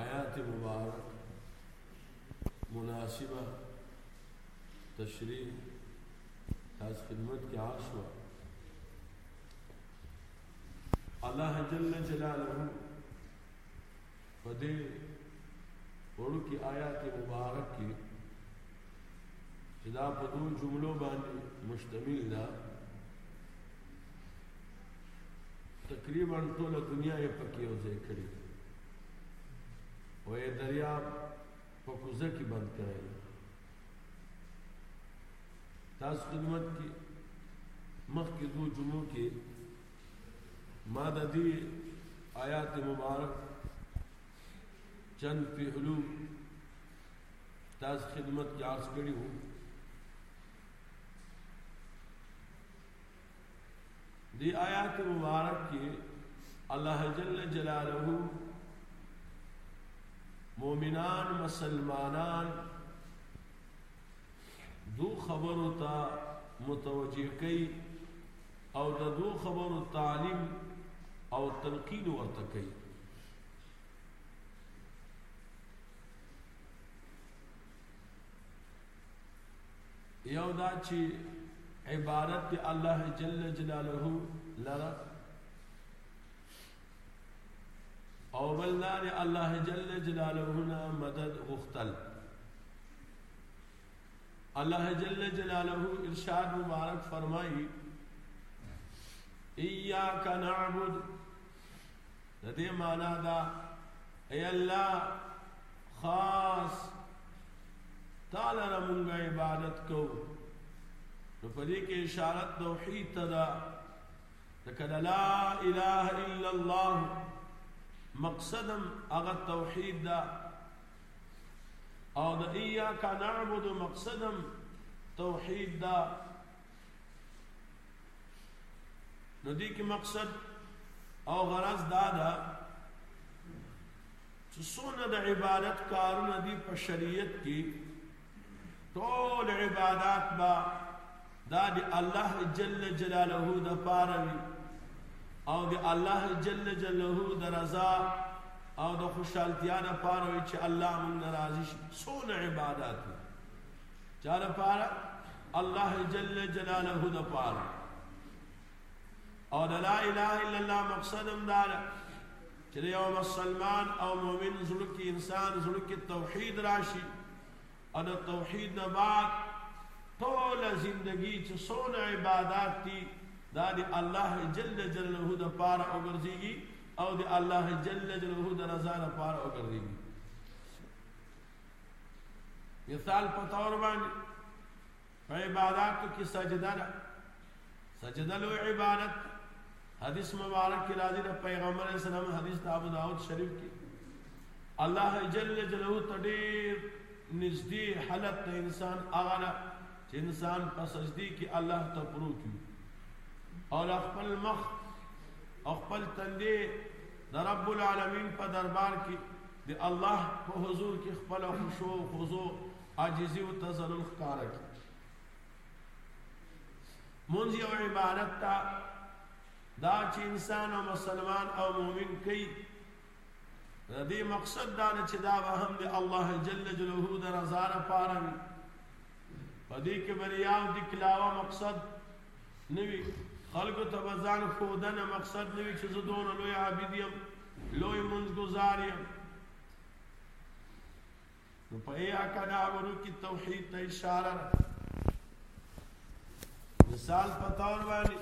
آیات مبارک مناسبه تشریح تاس خدمت کې عرض شو الله جل جلاله په دې وړو کې آیات مبارک کې چې دا په دوه جملو باندې مشتمل ده تقریبا ټول دنیا یې پکې یو ځای کړی وې دریا په کوزه کې بند کړی تاسو خدمت کې مخ کې دوه جمعو کې ما د دې آیات مبارک چند پهلو تاسو خدمت کې عرض کړی وو دی آیات مبارک کې الله جل جلاله مؤمنان مسلمانان دو خبرو ته متوجه کوي او د دو خبرو تعلیم او تلقین ورته کوي یو دا چې عبارت دی الله جل جلاله لره او بل دا دی الله جل جلاله نه مدد غختل الله جل جلاله ارشاد مبارک فرمایي ایاک نعبد د دې معنا دا ای الله خاص تعالی را مونږ عبادت کو نو په دې کې اشاره توحید ته ده لکه لا اله الا الله مقصدم هغه توحید ده او د ایاک نعبد مقصدم توحید ده نو دې کې مقصد او غرض دا ده چې څونه د عبادت کارونه دي په شریعت کې ټول عبادت با دا د الله جل جلاله د پاره وي او د الله جل جلاله د رضا او د خوشحالتیا د پاره وي چې الله مونږ راضي شي څونه عبادت دي چا لپاره الله جل جلاله د پاره او د لا اله الا الله مقصد هم دا ده چې یو مسلمان او مؤمن زړه کې انسان زړه کې توحید راشي او د توحید نه بعد ټول زندگی چې څونه عبادت دي دا دی الله جل جلاله د پاره او ګرځيږي او دی الله جل جلاله د رضا لپاره او ګرځيږي مثال په تور باندې په عبادت کې سجده ده سجده لو عبادت حدیث مبارک کې راځي د پیغمبر اسلام حدیث د ابو داود شریف کې الله جل جلاله تدیر نږدې حالت ته انسان اغلا چې انسان په سجدي کې الله ته پروت وي او خپل مخ او خپل تندې د رب العالمین په دربار کې د الله په حضور کې خپل خشوع او خضوع عاجزي او تذلل ښکاره کړي مونږ یو عبارت ته دا چې انسان او مسلمان او مؤمن کوي د دې مقصد دا نه چې دا به هم د الله جل جلاله د رضا لپاره وي په دې کې بریا او د کلاوه مقصد نوي خلکو ته ځان خودنه مقصد نوي چې زه دونه لوی عابد یم لوی منځ گزار یم نو په یا کنا ورو کی توحید ته اشاره ده مثال په تور باندې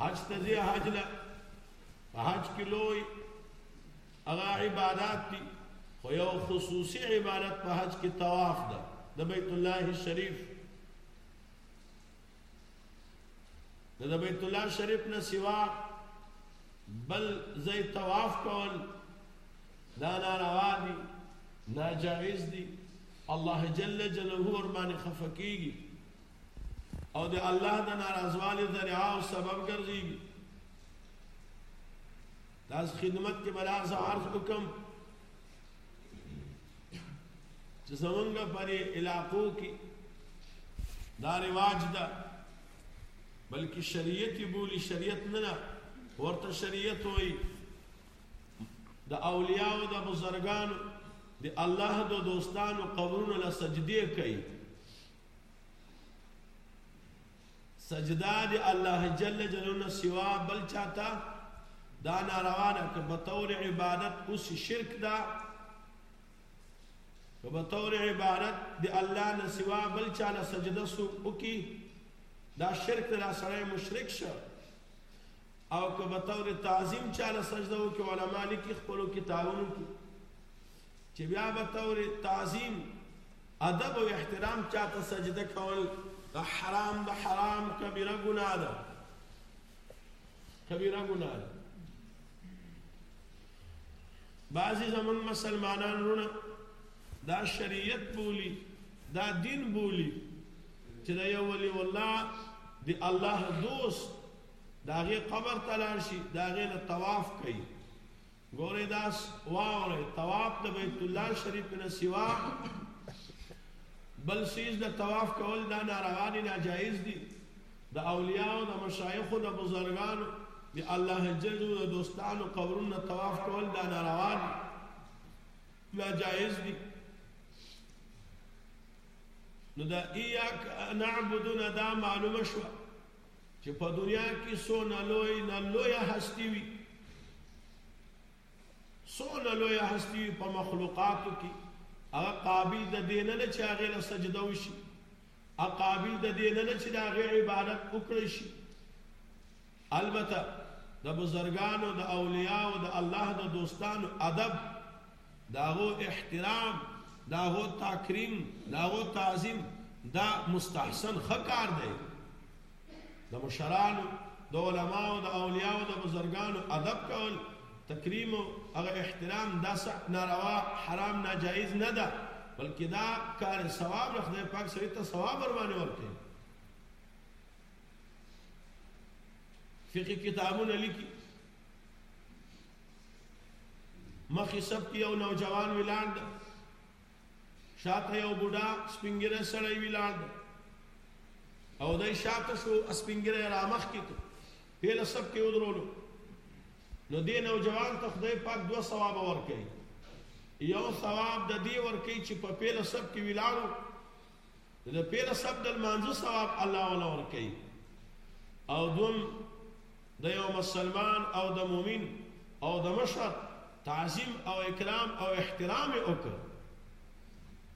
حج ته ځي حج له حج کې لوی هغه عبادت دي خو یو خصوصي عبادت په حج کې طواف ده د بیت الله شریف د بیت الله شریف نه سوا بل زې طواف کول دا ناروا دي ناجائز دي الله جل جلاله ور باندې خفقېږي او د الله د ناراضوالي ذریعہ او سبب ګرځي تاسو خدمت کې بلا زه عرض وکم چې زمونږ پر علاقو کې دا رواج ده بلکې شریعت بولی شریعت نه ده ورته شریعت وایي د اولیاء او د بزرګانو د الله د دوستانو قبرونو له سجدي کوي سجده د الله جل جلاله نه سوا بل چاته دا ناروا ده که په طور عبادت اوس شرک ده که په طور عبادت د الله نه سوا بل چاله سجده سو وکي دا شرک دا سړی مشرک شه او که په طور تعظیم چاله سجده وکي علما لیکي خپلو کتابونو کې چې بیا به طور تعظیم ادب او احترام چاته سجده کول د حرام د حرام کبیره ګناه ده کبیره ګناه ده بعضی زمون مسلمانان رونه دا شریعت بولی دا دین بولی چې دا یو ولی والله دی الله دوست داغه قبر تلار شي داغه نه طواف کوي ګورئ دا واورئ طواف د بیت الله شریف نه سوا بل سیز د طواف کول دا ناروا دي ناجایز دي د اولیاء او د مشایخ او د بزرګانو د الله جل او د دوستانو قبرونو طواف کول دا ناروا دي ناجایز دي نو دا ایاک نعبدون دا معلومه شوه چې په دنیا کې سو نه لوی نه لوی هستی وي سو نه لوی هستی په مخلوقاتو کې هغه قابل د دین نه چې هغه له سجده وشي هغه قابل د دین نه چې د هغه عبادت وکړي شي البته د بزرګانو د اولیاء او د الله د دوستانو ادب د هغو احترام د هغو تکریم د هغو تعظیم دا مستحسن خکار دی د مشرانو د علماو د اولیاو د بزرګانو ادب کول تکریم او هغه احترام دا ناروا حرام ناجایز نه ده بلکې دا کار ثواب رخدای پاک سره ته ثواب ور باندې ورکړي فقه کتابونه لیکي مخی سب کی یو نوجوان ویلان دا شاته یو بوډا سپینګره سړی ویلان دا او دای شاته شو سپینګره را مخ کی ته پیله سب کی ودرولو نو دی نوجوان ته خدای پاک دوه ثواب ورکړي یو ثواب د دې ورکړي چې په پیله سب کی ویلانو نو د پیر صاحب د لمانځه ثواب الله ولا ور کوي او دوم د یو مسلمان او د مؤمن او د مشر تعظیم او اکرام او احترام وکړ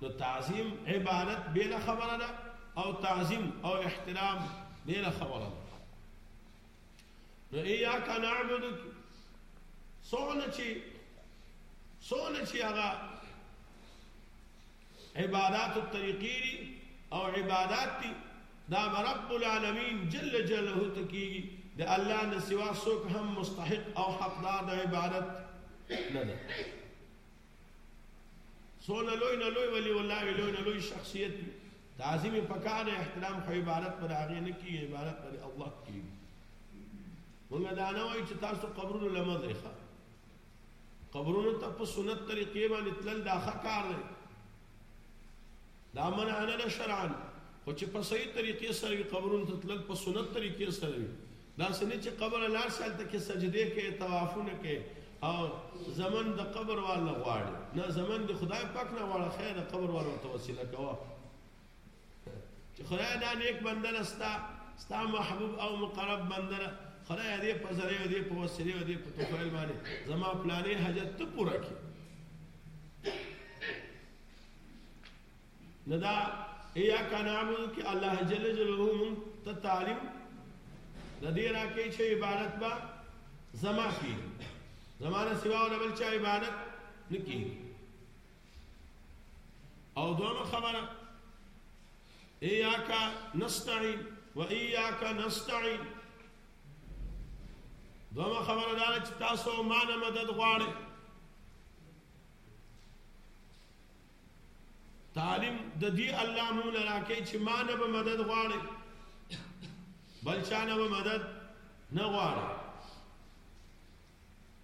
نو تعظیم عبادت بل خبره ده او تعظیم او احترام بل خبره ده نو ایا کان عبد سونه چی سونه چی هغه عبادات الطریقی دی او عبادات دی دا رب العالمین جل جلاله ته کیږي د الله نه سوا څوک هم مستحق او حقدار د عبادت نه ده سونه لوی نه لوی ولی والله لوی نه لوی شخصیت دی تعظیم پکار احترام خو عبادت پر هغه نه کی عبادت پر الله کی موږ دا نه وای چې تاسو قبرونو لمزه ښه قبرونو ته په سنت طریقې باندې تلل دا ښه کار دی دا منع نه ده شرعا خو چې په صحیح طریقې سره وي قبرونو ته تلل په سنت طریقې سره وي دا څنګه چې قبر لار سال ته کې سجدې کې طوافونه کې او زمن د قبر والا غواړي نه زمن د خدای پاک نه غواړي خیر د قبر والا توسله کوه چې خدای دا نیک بنده لستا ستا محبوب او مقرب بنده خدای دې په زره دې په وسیله دې په توفیل باندې زما پلانې حاجت ته پوره کړي ندا ایا کنامو کې الله جل جلاله مون ته تعلیم د دې راکې چې عبادت با زما کې زمانه سوا ولول چې عبادت نکي او دوما خبره ایاکا نستعین و ایاکا نستعین دوما خبره دا چې تاسو ما نه مدد غواړئ تعلیم د دې الله مون راکې چې ما نه به مدد غواړي بل چا نه به مدد نه غواړي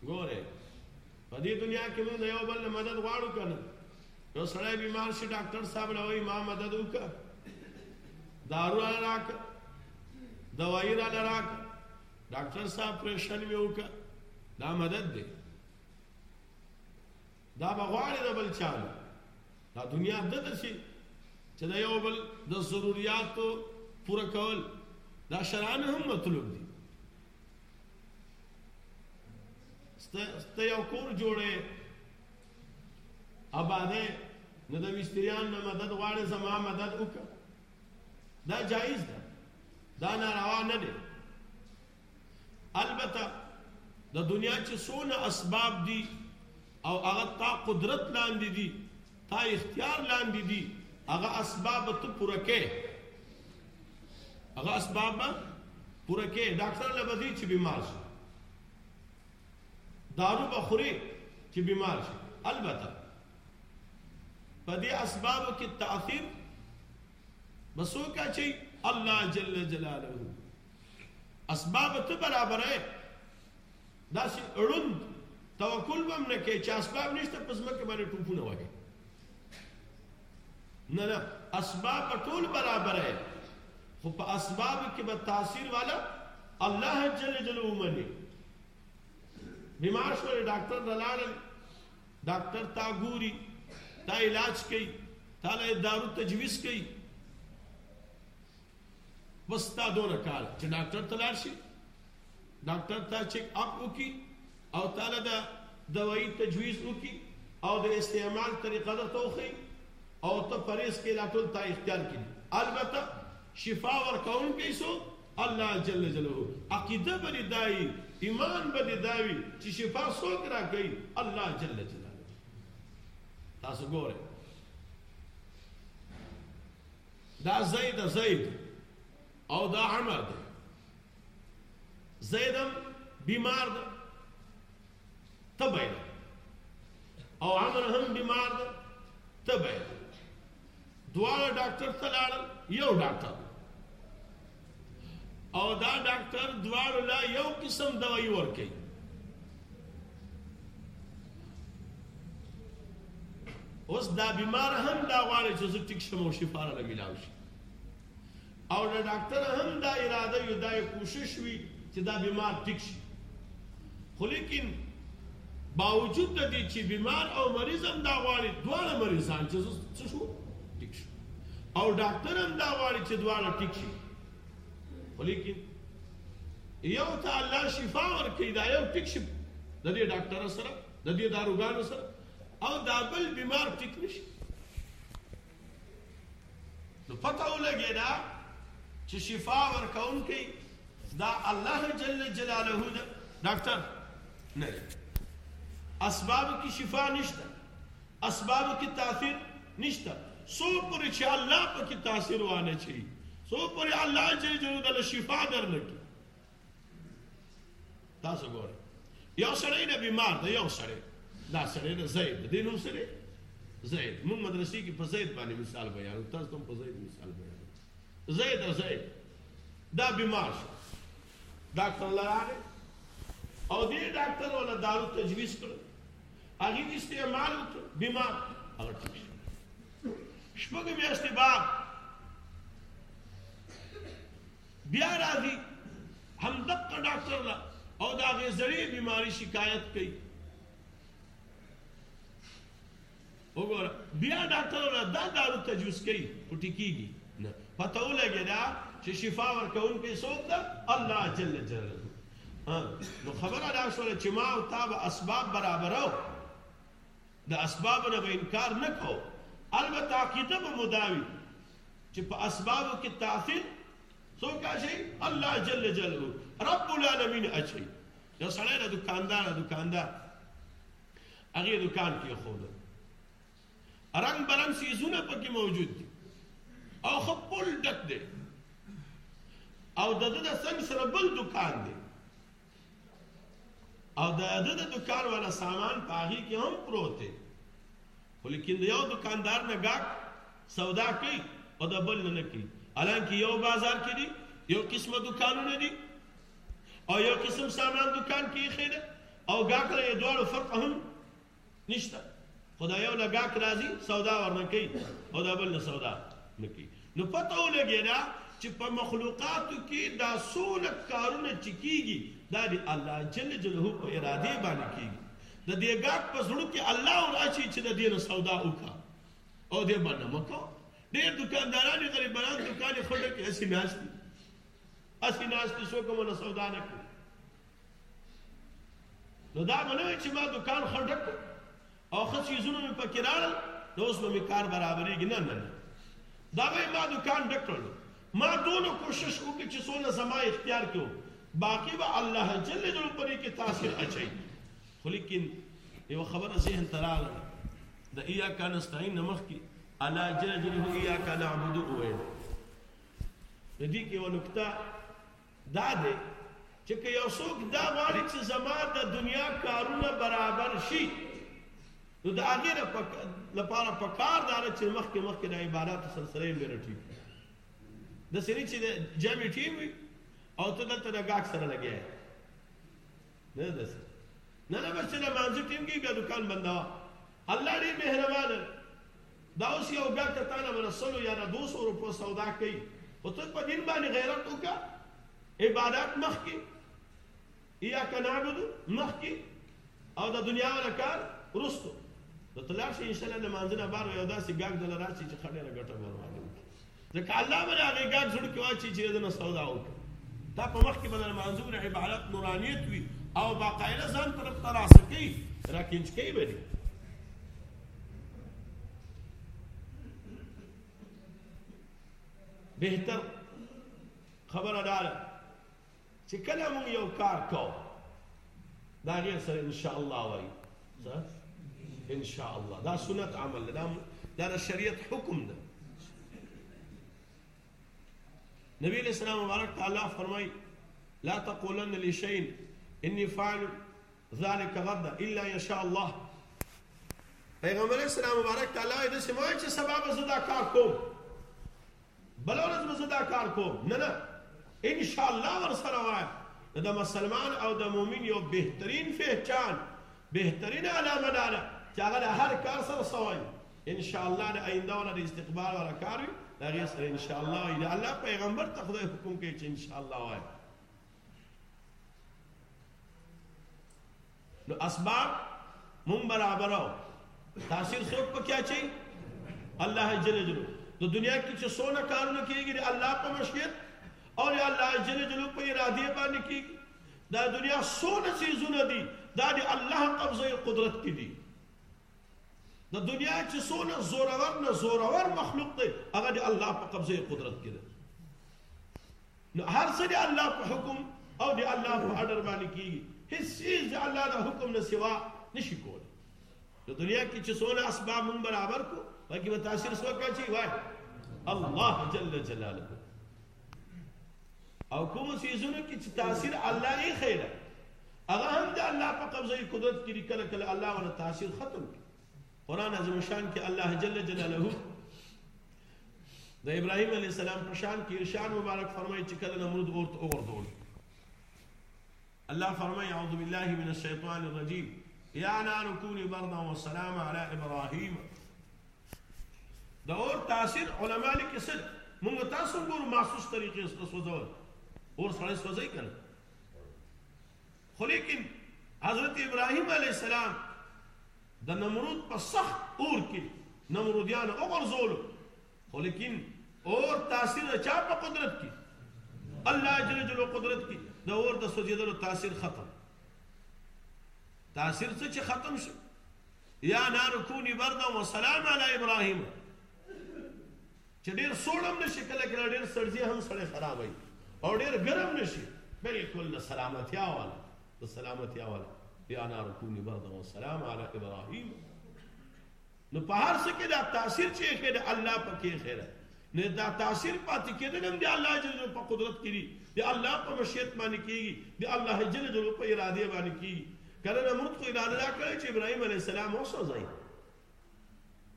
ګوره په دې دنیا کې موږ یو بل مدد غواړو کنه یو سړی بیمار شي ډاکټر صاحب له وایي ما مدد وکړه دارو را راک دوايي را راک ډاکټر صاحب پرېشن مې وکړه دا مدد دی دا بغواړي د بل چالو دا دنیا دته شي چې دا یو بل د ضرورتو پوره کول دا شرعانه هم مطلوب دي ست یو کور جوړه آباده نو د مستریان نه مدد غواړي زما مدد وکړه دا جایز ده دا ناروا نه ده البته د دنیا چې سونه اسباب دي او هغه تا قدرت لاندې دي تا اختیار لاندې دي هغه اسباب ته پوره کې هغه اسباب پوره کې ډاکټر لبزي چې بیمار شي دارو بخوري چې بیمار شي البته په دې اسبابو کې تاثیر بسو کا چي الله جل جلاله اسباب ته برابر ہے داسې اړوند توکل به هم نه کوي چې اسباب نشته په ځمکه باندې ټوپونه وهي نه نه اسباب به ټول برابر وي خو په اسبابو کې به تاثیر والا الله جل جلاله ومني بیمار شول ډاکټر ته لاړل ډاکټر تا ګوري تا علاج کوي تا له دارو تجویز کوي بس تا دونه کار چې ډاکټر ته لاړ شي ډاکټر ته چیک اپ وکي او تعالی دا دوايي تجویز وکي او د استعمال طریقه درته وخی او ته پرېز کې لا ټول تا اختیار کړي البته شفا ورکون کې سو الله جل جلاله عقیده باندې دای ایمان باندې داوي چې شفا څوک راکړي الله جل جلاله تاسو ګوره دا زید زید او دا عمر دی زیدم بیمار ده تبعی ده او عمر هم بیمار ده تبعی ده دواړه ډاکټر ته لاړل یو ډاکټر او دا ډاکټر دواړو لا یو قسم دوايي ورکي اوس دا بیمار هم دا غواړي چې زه ټیک شم او شفا را ملاو شي او له ډاکټر هم دا اراده یو دا کوشش وي چې دا بیمار ټیک شي خو لیکن باوجود د دې چې بیمار او مریض هم دا غواړي دواړه مریضان چې څه شو ټیک شو او ډاکټر هم دا غواړي چې دواړه ټیک شي خو لیکن یو ته الله شفا ورکړي دا یو ټیک شي د دې ډاکټر سره د دې داروګانو سره او دا بل بیمار ټیک نشي نو پته ولګی دا چې شفا ورکون کې دا الله جل جلاله دا ډاکټر نه اسباب کې شفا نشته اسباب کې تاثیر نشته سو پر چې الله په کې تاثیر وانه چي سو پر الله جل جلاله د شفا درنکي تاسو ګور یو سړی نه بیمار دی یو سړی دا سړی نه زید دی نوم سره زید موږ مدرسې کې په زید باندې مثال بیان تاسو ته په زید مثال بیان زید زید دا بیمار شو ډاکټر لراغه او دې ډاکټر ولا دارو تجویز کړ هغه استعمال وکړ بیمار هغه ټیک شو شپږ میاشتې بعد بیا راځي همدقه ډاکټر له او د هغې زړې بیماري شکایت کوي وګوره بیا ډاکټر له دا دارو تجویز کوي خو ټیکیږي نه پته ولګې دا چې شفا ورکوونکی څوک ده الله جل جلاله نو خبره دا شوله چې ما او تا به اسباب برابرو د اسبابو نه به انکار نه کوو، البته عقیده به مو دا وي چې په اسبابو کې تاثیر څوک اچوي؟ الله جل جلاله رب العالمین اچوي. یو سړی د دکاندار دکاندار هغې دکان کې ښوده رنګ برنګ سیزونه پکې موجود دي او ښه پل ډک دی او د ده د څنګ سره بل دکان دی او د د د دکان والا سامان په هغې کې هم پروت دی خو لیکن د یو دکاندار نه ګاک سودا کوي او د بل نه نه کوي حالانکه یو بازار کې دي یو قسمه دکانونه دي او یو قسم سامان دکان کې ایښی دی او ګاک له یې دواړو فرق هم نشته خدای یو لګاک راځي سودا ورنه کوي او دا بل نه سودا نه کوي نو پته ولګی دا چې په مخلوقاتو کې دا سونه کارونه چې کیږي دا دی الله جل جلاله په اراده باندې کیږي د دې ګاک په زړه کې الله ور اچي چې د دې نه سودا وکا او دې باندې مکو ډېر دکانداران غریبانان دکان خټه کې اسی ناشتي اسی ناشتي سو کومه سودا نه کوي نو دا به نه وي چې ما دکان ښه ډک کړ او ښه څیزونه مې پکې راړل نو اوس به مې کار برابرېږي نه نه نه دا به ما دکان ډک کړ ما ټولو کوشش وکړي چې څونه زما اختیار کې و باقي به الله جل جلاله په دې کې تاثیر اچي خو لیکن یو خبره ذهن ته راغله د ایا کان استعین نمخ کې الله جل جلاله ایا کان نعبد او د دې کې یو نقطه دا دی چې که یو څوک دا غواړي چې زما د دنیا کارونه برابر شي نو د هغې لپاره په کار دا ده چې مخکې مخکې د عباداتو سلسله یې لره ټیک د سړي چې د جمع ټیم وي او ته دلته د ګاک سره لګیا یې نه ده سره نه نه بس چې د مانځه ټیم کې بیا دکان بندوا الله دې مهربان دا اوس یو بیا ته تانه منسلو یا د 200 روپو سودا کوي او ته په دین باندې غیرت وکا عبادت مخ کې یا کنابود مخ کې او د دنیا ولا کار رستو د طلاق شي ان شاء الله د مانځنه بار یو داسې ګاګ دل راشي چې خډه رګټه ورواله ځکه الله به هغه ګډ زړه کې واچي چې د نه سودا وکړي دا په مخ کې بدل منظور عبارت نورانیت وي او باقاعده ځان طرف ته راسکی راکینچ کوي به بهتر خبره دار چې کله مونږ یو کار کوو دا غیر سره ان شاء الله وایي ان شاء الله دا سنت عمل دا دا شریعت حکم ده نبی علیہ السلام مبارک تعالی فرمای لا تقولن لشيء اني فاعل ذلك غدا الا ان شاء الله پیغمبر اسلام مبارک تعالی د سماج سبب زدا کار کوم بله ورځ به زه دا کار کوم نه نه انشاءالله ورسره وایم نو د مسلمان او د مؤمن یو بهترین پهچان بهترین علامه دا ده چې هغه د هر کار سره څه وایي انشاءالله د آینده والا د استقبال والا کار وي د هغې سره انشاءالله وایي د الله پیغمبر ته خدای حکم کوي چې انشاءالله وایي نو اسباب مون برابرو تاثیر څوک پکې اچي الله جل جلاله د دنیا کې چې سونه کارونه کیږي د الله په مشیت او د الله جل جلاله په اراده باندې کیږي دا دنیا سونه چیزونه دي دا د الله قبضه قدرت کې دي د دنیا چې څونه زورور نه زورور مخلوق دی هغه د الله په قبضه قدرت کې دی نو هر څه د الله په حکم او د الله په اډر باندې کیږي هیڅ چیز د الله د حکم نه سوا نشي کولی د دنیا کې چې څونه اسباب مون برابر کو باقي به تاثیر سو کوي وای الله جل جلاله او کوم سيزونو کې چې تاثیر الله یې خیره هغه هم د الله په قبضه قدرت کې کله کله الله ولا تاثیر ختم کړي قران عظیم شان کې الله جل جلاله د ابراهيم عليه السلام په شان کې ارشاد مبارک فرمایي چې کله نمرود اورت اوردول الله فرمائی اعوذبالله من الشیطان الرجیم یا نار کونی بردا و سلام علی ابراهیم دا اور تاثیر علماء لیکي سر موږ تاسو ګور مخصوص طریقې سره سوځول اور سره سوځي کنه خو لیکن حضرت ابراهیم علی السلام د نمرود په سخت اور کې نمرودیان وګرځول خو لیکن اور تاثیر د چا په قدرت کې الله جل جلاله قدرت کې د اور د سوځیدلو تاثیر ختم تاثیر څه چې ختم شو یا نار کونی بردا و سلام علی ابراهیم چې ډیر سوړم نشي کله کله ډیر سړځي هم سړې خرابوي او ډیر ګرم نشي بالکل د سلامتی والا د سلامتی والا یا نار کونی بردا و سلام علی ابراهیم نو په هر څه کې دا تاثیر چې کې د الله پکې خیره نه دا تاثیر پاتې کېدل هم د الله جل جلاله په قدرت کې دي د الله په مشیت باندې کېږي د الله جل جلاله په اراده باندې کېږي کله نه مرد خو اراده دا کړې چې ابراهیم علی السلام وسوځي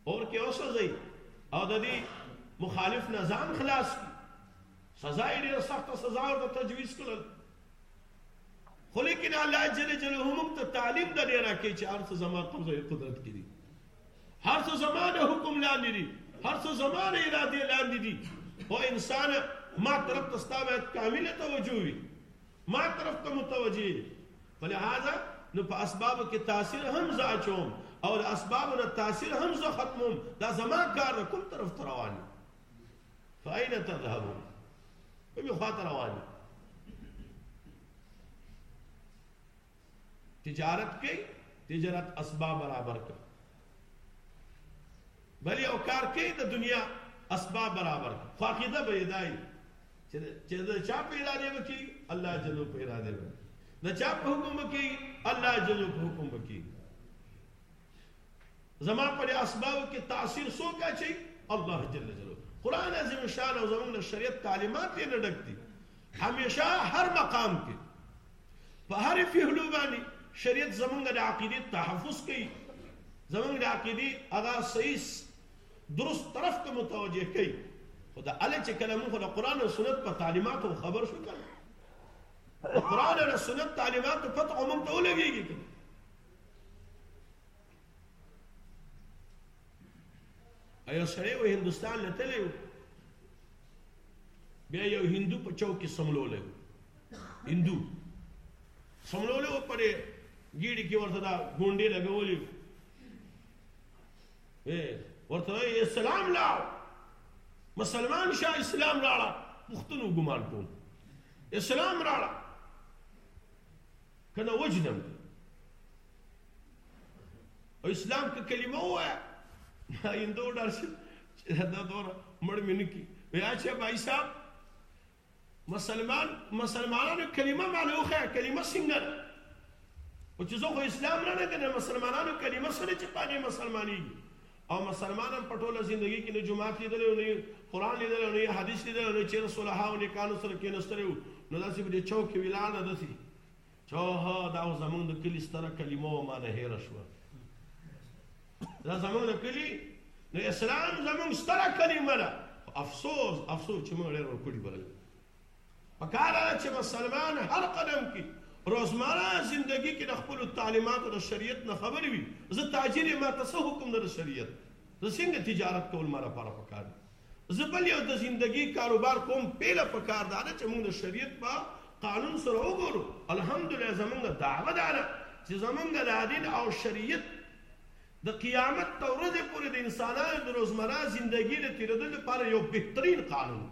اور کې وسوځي او د دې مخالف نظام خلاص کی سزا یې ډېره سخته سزا ورته تجویز کړل خو لیکن الله جل جلاله موږ ته تعلیم د دې راکې چې هر څه زما قبضه قدرت کې دي هر څه زما د حکم لاندې دي هر څه زما د ارادې لاندې دي او انسان ما طرف ته ستا باید کامله توجه وي ما طرف ته متوجه په لحاظه نو په اسبابو کې تاثیر هم زه اچوم او د اسبابو نه تاثیر هم زه ختموم دا زما کار کوم طرف ته روان دی فاین تذهبون کومې خواته روان دي تجارت کوي تجارت اسباب برابر کوي بل یو کار کوي د دنیا اسباب برابر کوي فاقده به دای چې دا چا په اراده وکي الله جل په اراده وکي دا چا په حکم وکي الله جل په حکم وکي زما پر اسباب کې تاثیر سو کا چي الله جل جلاله قران عظیم شان او زمونږ شریعت تعلیمات یې نه ډک دي همیشه هر مقام کې په هر فهلو باندې شریعت زمونږ د عقیده تحفظ کوي زمونږ د عقیده هغه صحیح درست طرف ته متوجه کوي خو دا اله چې کله موږ د قران او سنت په تعلیماتو خبر شو کړو قران او سنت تعلیمات په فتح موږ ته ولګيږي ایا سړی و هندستان له تللی و بیا یو هندو په چوک کې سملولی هندو سملولی و پرې ګیډي کې ورته دا ګونډې لګولې ورته یې اسلام لاړ مسلمان شه اسلام راړه پښتنو ګمان کوم اسلام راړه کنه وجنم اسلام که کلمه وایا هندو ډار شي دا دور مړ مې نکی ویا چې بای صاحب مسلمان مسلمانانو کلمه معنی وخه کلمه څنګه او چې زه خو اسلام نه نه کنه مسلمانانو کلمه سره چې پاره مسلمانۍ او مسلمان هم په ټوله زندگی کې نه جماعت لیدلی او نه قرآن لیدلی او نه حدیث لیدلی او نه چېر صلحا او نکانو سره کېنستلی و نو داسې به دې چوک کې ولاړ ده داسې چوه دا او زمونږ د کلی ستره کلمه و ما نه هېره شوه دا زمونږ د کلی نو اسلام زمونږ ستره کلمه ده افسوس افسوس چې موږ ډېر ورکړي بلل په کار ده چې مسلمان هر قدم کې روزمره زندگی کې د خپل تعلیماتو د شریعت نه خبر وي زه تاجر ما تاسو حکم د شریعت زه څنګه تجارت کول مره لپاره پکار دي زه بل یو د زندگی کاروبار کوم پیله پکار ده چې موږ د شریعت په قانون سره وګورو الحمدلله زمونږ دعوه ده چې زمونږ د دین او شریعت د قیامت تر ورځې پورې د انسانانو د روزمره زندګي د تېرېدو لپاره یو بهترین قانون،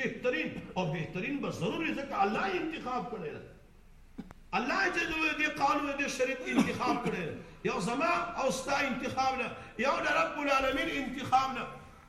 بهترین او بهترین به ضرور وي، ځکه الله یې انتخاب کړی دی. الله جل جلاله یې دې قانون او دې شریعت انتخاب کړی دی. یو زما او ستا انتخاب نه، یو د رب العالمین انتخاب نه.